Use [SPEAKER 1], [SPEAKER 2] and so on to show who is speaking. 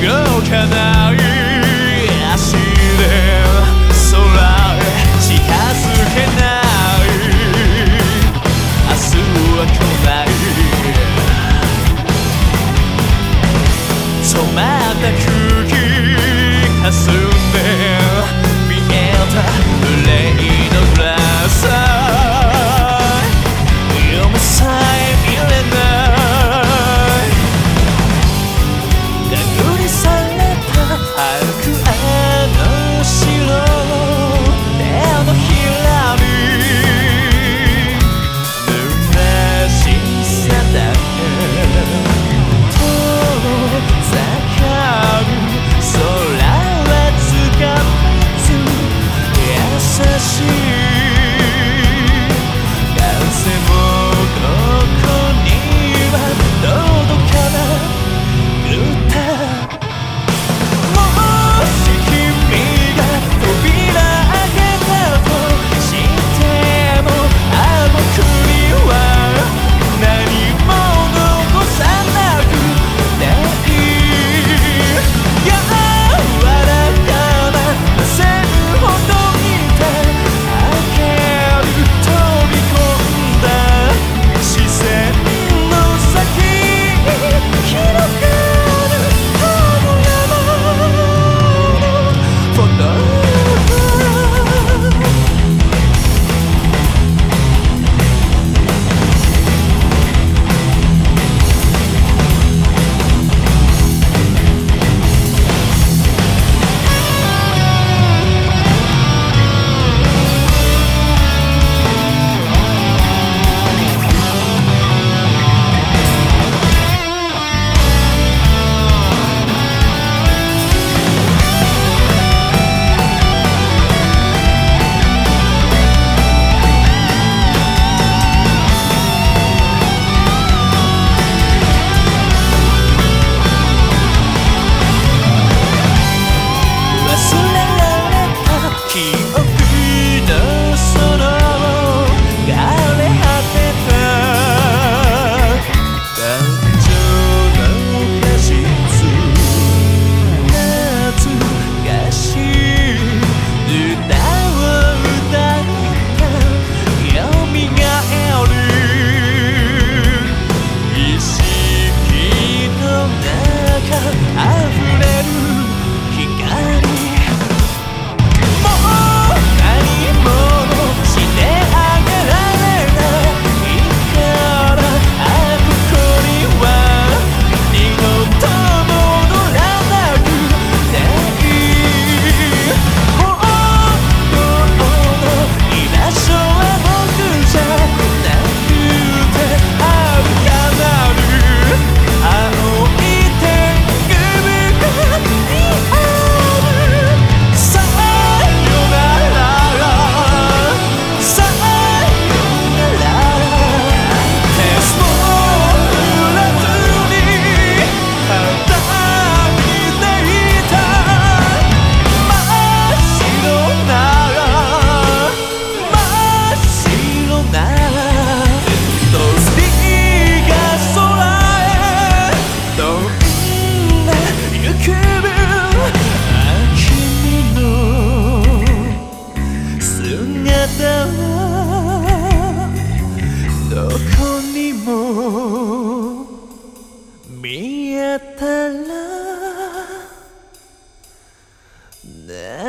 [SPEAKER 1] Go, can now どこにも見えたら、ね。